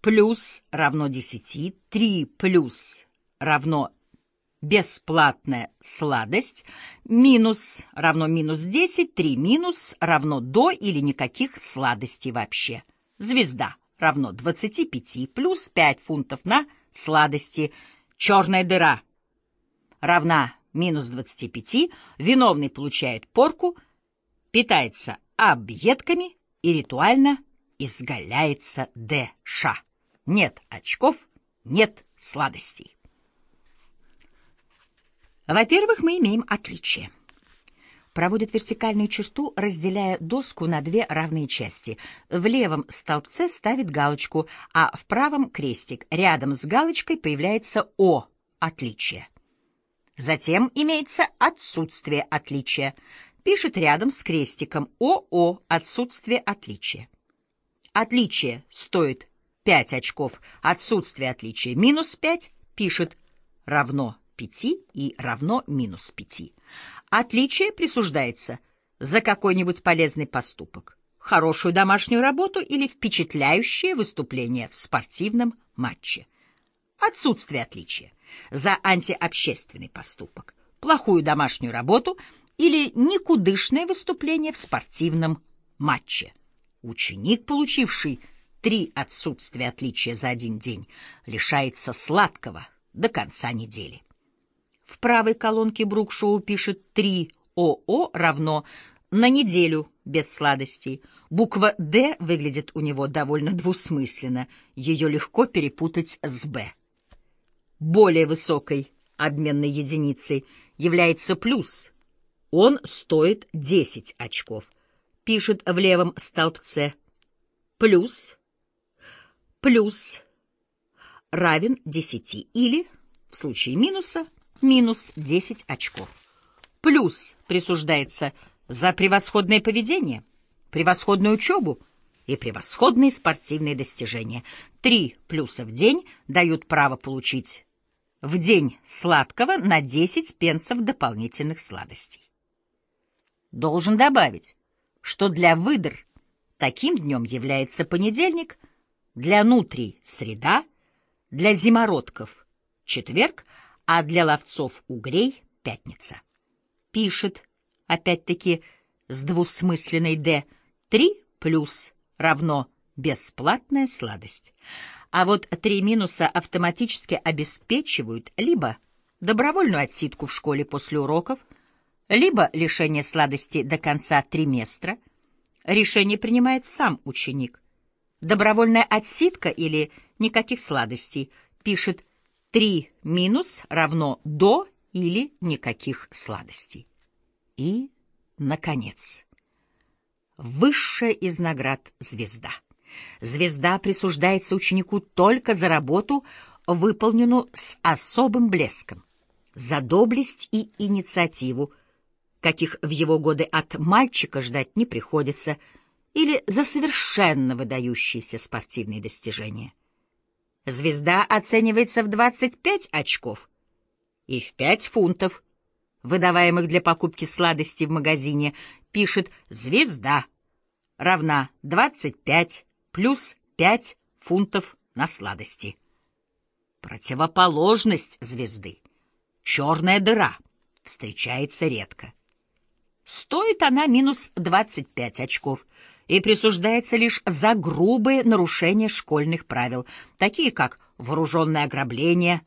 плюс равно 10, 3 плюс равно бесплатная сладость, минус равно минус 10, 3 минус равно до или никаких сладостей вообще. Звезда равно 25 плюс 5 фунтов на сладости. Черная дыра равна минус 25, виновный получает порку, питается объедками и ритуально изгаляется ДШ. Нет очков, нет сладостей. Во-первых, мы имеем отличие. Проводит вертикальную черту, разделяя доску на две равные части. В левом столбце ставит галочку, а в правом — крестик. Рядом с галочкой появляется О — отличие. Затем имеется отсутствие отличия. Пишет рядом с крестиком ОО — отсутствие отличия. Отличие стоит 5 очков, отсутствие отличия минус 5, пишет равно 5 и равно минус 5. Отличие присуждается за какой-нибудь полезный поступок, хорошую домашнюю работу или впечатляющее выступление в спортивном матче. Отсутствие отличия за антиобщественный поступок, плохую домашнюю работу или никудышное выступление в спортивном матче. Ученик, получивший три отсутствия отличия за один день, лишается сладкого до конца недели. В правой колонке Брукшоу пишет 3 ОО равно на неделю без сладостей. Буква «Д» выглядит у него довольно двусмысленно. Ее легко перепутать с «Б». Более высокой обменной единицей является плюс. Он стоит 10 очков. Пишет в левом столбце. Плюс, плюс равен 10 или, в случае минуса, минус 10 очков. Плюс присуждается за превосходное поведение, превосходную учебу и превосходные спортивные достижения. Три плюса в день дают право получить в день сладкого на 10 пенсов дополнительных сладостей. Должен добавить, что для выдр таким днем является понедельник, для нутрий — среда, для зимородков — четверг, а для ловцов угрей — пятница. Пишет, опять-таки, с двусмысленной «д» три плюс равно бесплатная сладость. А вот три минуса автоматически обеспечивают либо добровольную отсидку в школе после уроков, либо лишение сладости до конца триместра. Решение принимает сам ученик. Добровольная отсидка или никаких сладостей пишет 3 минус равно до или никаких сладостей. И, наконец, высшая из наград — звезда. Звезда присуждается ученику только за работу, выполненную с особым блеском, за доблесть и инициативу, каких в его годы от мальчика ждать не приходится, или за совершенно выдающиеся спортивные достижения. Звезда оценивается в 25 очков и в 5 фунтов, выдаваемых для покупки сладостей в магазине, пишет «Звезда» равна 25 плюс 5 фунтов на сладости. Противоположность звезды — черная дыра — встречается редко. Стоит она минус 25 очков — и присуждается лишь за грубые нарушения школьных правил, такие как вооруженное ограбление,